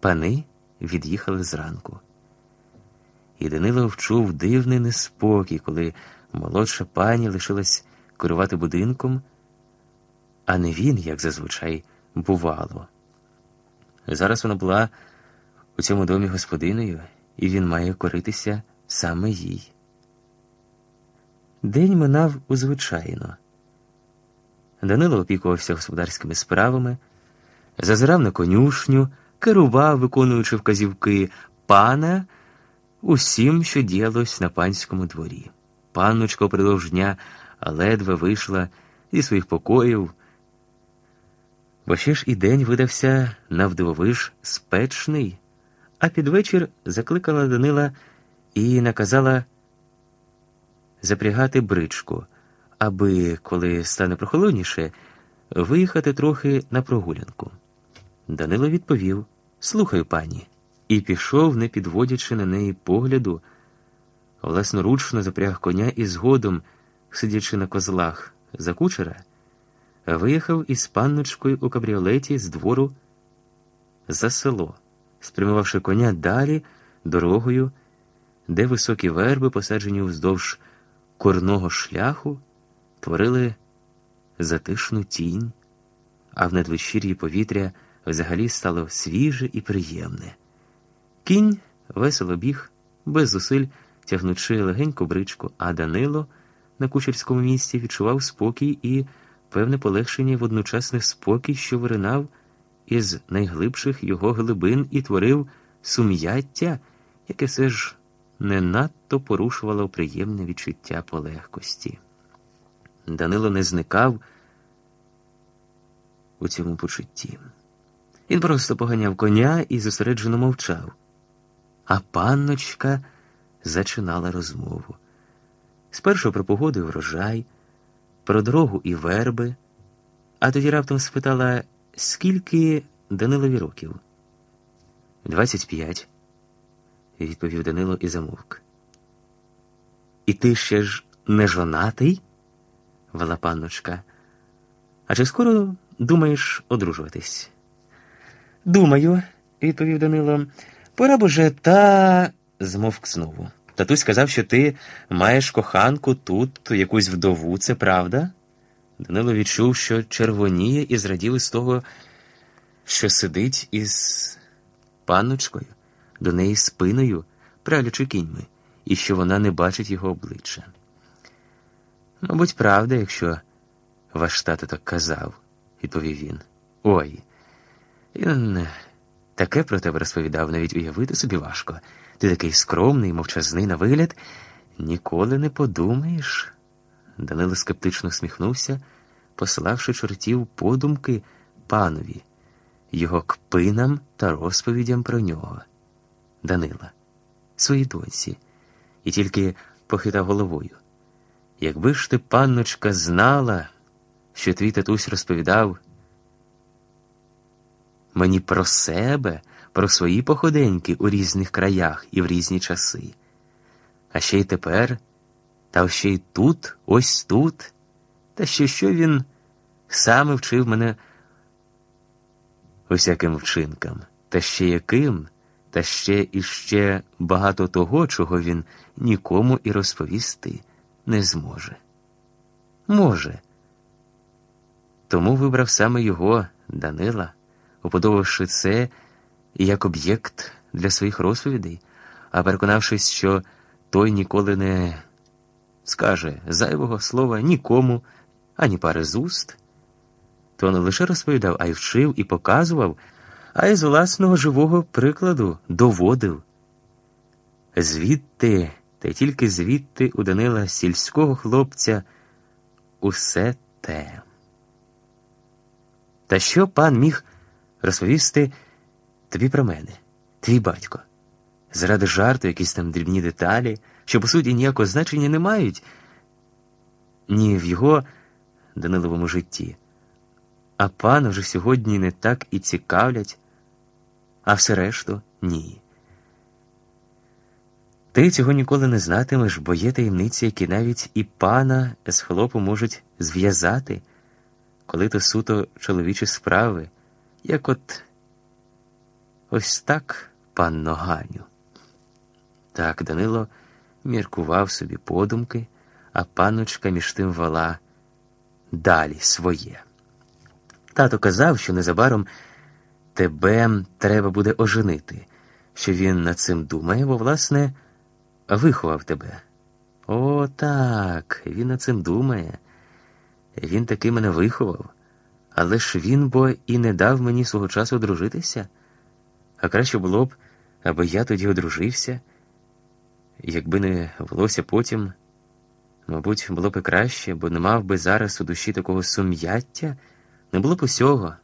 Пани від'їхали зранку. І Данило вчув дивний неспокій, коли молодша пані лишилась керувати будинком, а не він, як зазвичай, бувало. Зараз вона була у цьому домі господиною, і він має коритися саме їй. День минав узвичайно. Данило опікувався господарськими справами, зазирав на конюшню, керував, виконуючи вказівки пана усім, що діялось на панському дворі. Панночка упродовж дня ледве вийшла зі своїх покоїв, бо ще ж і день видався навдивовиж спечний, а під вечір закликала Данила і наказала запрягати бричку, аби, коли стане прохолодніше, виїхати трохи на прогулянку. Данило відповів Слухаю, пані, і пішов, не підводячи на неї погляду, власноручно запряг коня і згодом, сидячи на козлах за кучера, виїхав із панночкою у кабріолеті з двору за село, спрямувавши коня далі дорогою, де високі верби, посаджені вздовж корного шляху, творили затишну тінь, а в надвечір'ї повітря взагалі стало свіже і приємне. Кінь весело біг, без зусиль тягнучи легеньку бричку, а Данило на кучерському місці відчував спокій і певне полегшення водночасний спокій, що виринав із найглибших його глибин і творив сум'яття, яке все ж не надто порушувало приємне відчуття полегкості. Данило не зникав у цьому почутті. Він просто поганяв коня і зосереджено мовчав. А панночка зачинала розмову. Спершу про погоду і врожай, про дорогу і верби, а тоді раптом спитала, скільки Данилові років? Двадцять п'ять, відповів Данило і замовк. І ти ще ж не жонатий? вела панночка. А чи скоро думаєш одружуватись? Думаю, відповів Данило. Пора б уже та. змовк знову. Татусь сказав, що ти маєш коханку тут, якусь вдову, це правда? Данило відчув, що червоніє і зрадів із того, що сидить із панночкою, до неї спиною, пралячи кіньми, і що вона не бачить його обличчя. Мабуть, правда, якщо ваш тато так казав, відповів він. Ой. Він таке про тебе розповідав, навіть уявити собі важко. Ти такий скромний, мовчазний на вигляд, ніколи не подумаєш. Данило скептично сміхнувся, пославши чортів подумки панові, його кпинам та розповідям про нього. Данила, своїй доньці, і тільки похитав головою. Якби ж ти, панночка, знала, що твій татусь розповідав мені про себе, про свої походеньки у різних краях і в різні часи. А ще й тепер, та ще й тут, ось тут, та ще що він саме вчив мене усяким вчинкам, та ще яким, та ще і ще багато того, чого він нікому і розповісти не зможе. Може. Тому вибрав саме його, Данила уподобавши це як об'єкт для своїх розповідей, а переконавшись, що той ніколи не скаже зайвого слова нікому, ані пари з уст, то не лише розповідав, а й вчив і показував, а й з власного живого прикладу доводив. Звідти, та тільки звідти у Данила сільського хлопця усе те. Та що пан міг розповісти тобі про мене, твій батько. Заради жарту якісь там дрібні деталі, що, по суті, ніякого значення не мають ні в його Даниловому житті. А пана вже сьогодні не так і цікавлять, а все решту ні. Ти цього ніколи не знатимеш, бо є таємниці, які навіть і пана з хлопу можуть зв'язати, коли то суто чоловічі справи як от Ось так, панно Ганю. Так Данило міркував собі подумки, а панночка між тим вела далі своє. Тато казав, що незабаром тебе треба буде оженити, що він над цим думає, бо, власне, виховав тебе. О, так, він над цим думає. Він таки мене виховав, але ж він бо і не дав мені свого часу одружитися. А краще було б, аби я тоді одружився. Якби не волося потім, мабуть, було б і краще, бо не мав би зараз у душі такого сум'яття, не було б усього.